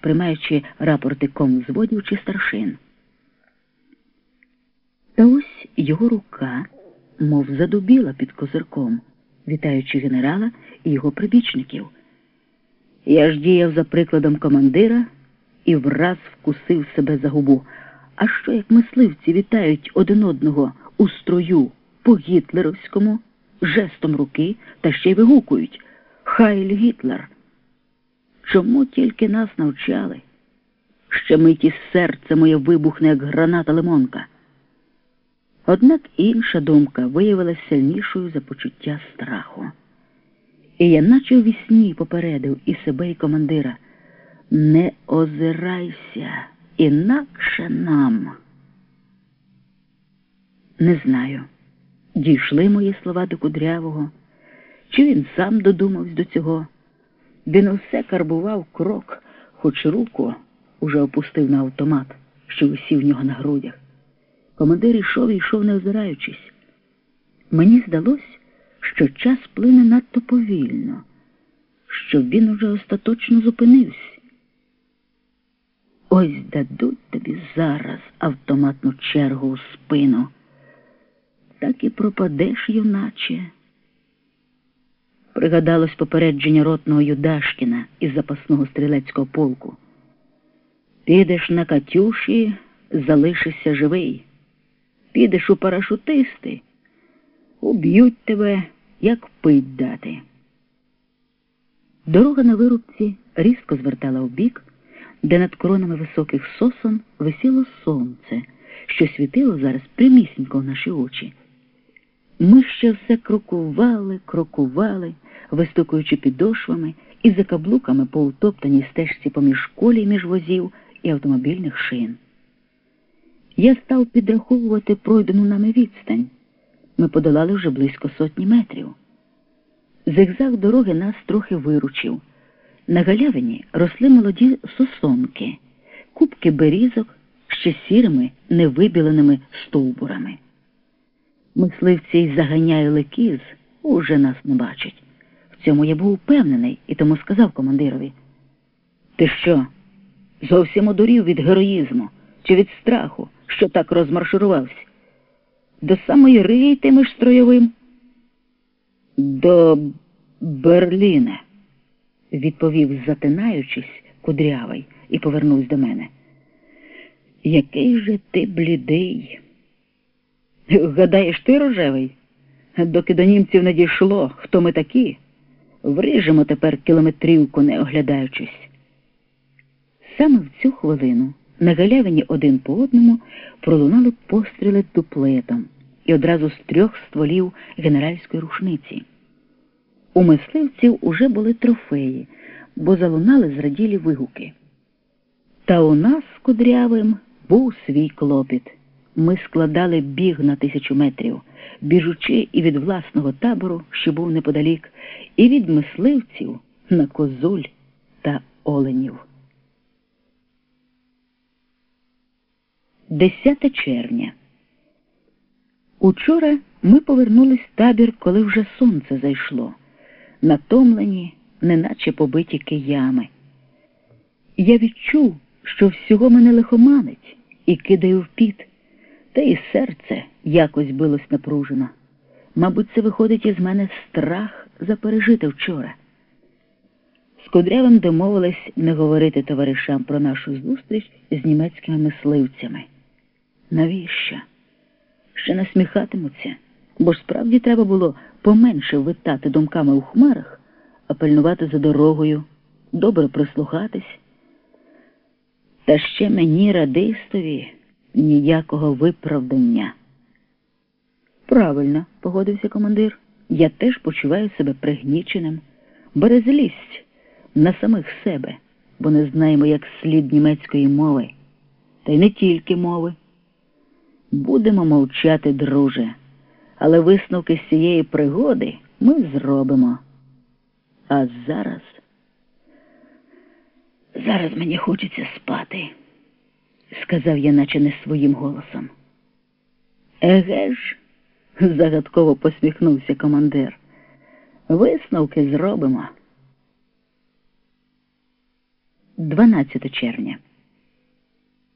приймаючи рапорти комзводів чи старшин. Та ось його рука, мов задубіла під козирком, вітаючи генерала і його прибічників. Я ж діяв за прикладом командира і враз вкусив себе за губу. А що як мисливці вітають один одного у строю по гітлеровському, жестом руки та ще й вигукують Хайль Гітлер. Чому тільки нас навчали? Ще миті серце моє вибухне, як граната лимонка. Однак інша думка виявилася сильнішою за почуття страху. І я наче у вісні попередив і себе, і командира. Не озирайся, інакше нам. Не знаю, дійшли мої слова до кудрявого, чи він сам додумався до цього. Він усе карбував крок, хоч руку уже опустив на автомат, що висів в нього на грудях. Командир йшов і йшов, не озираючись. Мені здалось, що час плине надто повільно, що він уже остаточно зупинився. Ось дадуть тобі зараз автоматну чергу у спину. Так і пропадеш, юначе. Пригадалось попередження ротного Юдашкіна із запасного стрілецького полку. Підеш на Катюші, залишишся живий. Підеш у парашутисти, уб'ють тебе, як пить дати. Дорога на вирубці різко звертала вбік, де над коронами високих сосон висіло сонце, що світило зараз прямісінько в наші очі. Ми ще все крокували, крокували, вистукуючи підошвами і за каблуками по утоптаній стежці поміж колій між возів і автомобільних шин. Я став підраховувати пройдену нами відстань. Ми подолали вже близько сотні метрів. Зигзаг дороги нас трохи виручив. На галявині росли молоді сосонки, кубки берізок ще сірими, невибіленими стовбурами. Мисливці й заганяли кіз, уже нас не бачать. Цьому я був упевнений і тому сказав командирові. Ти що? Зовсім одурів від героїзму чи від страху, що так розмаршурувався? До самої Риї йтимеш строєвим? До Берліна, відповів, затинаючись, кудрявий, і повернувся до мене. Який же ти блідий? Гадаєш, ти рожевий? Доки до німців не дійшло, хто ми такі, вріжемо тепер кілометрівку, не оглядаючись. Саме в цю хвилину на галявині один по одному пролунали постріли дуплетом і одразу з трьох стволів генеральської рушниці. У мисливців уже були трофеї, бо залунали зраділі вигуки. Та у нас з кудрявим був свій клопіт. Ми складали біг на тисячу метрів, біжучи і від власного табору, що був неподалік, і від мисливців на козуль та оленів. 10 червня. Учора ми повернулись в табір, коли вже сонце зайшло, натомлені, неначе побиті киями. Я відчув, що всього мене лихоманить і кидаю в піт, та і серце якось билось напружено. Мабуть, це виходить із мене страх запережити вчора. З Кудрявим домовились не говорити товаришам про нашу зустріч з німецькими мисливцями. Навіщо? Ще насміхатимуться, бо ж справді треба було поменше витати думками у хмарах, а пильнувати за дорогою, добре прислухатись. Та ще мені, радистові, ніякого виправдання. Правильно, погодився командир. Я теж почуваю себе пригніченим, бере злість на самих себе, бо не знаємо, як слід німецької мови, та й не тільки мови. Будемо мовчати, друже, але висновки з цієї пригоди ми зробимо. А зараз, зараз мені хочеться спати, сказав я, наче не своїм голосом. Еге ж, загадково посміхнувся командир. Висновки зробимо. 12 червня.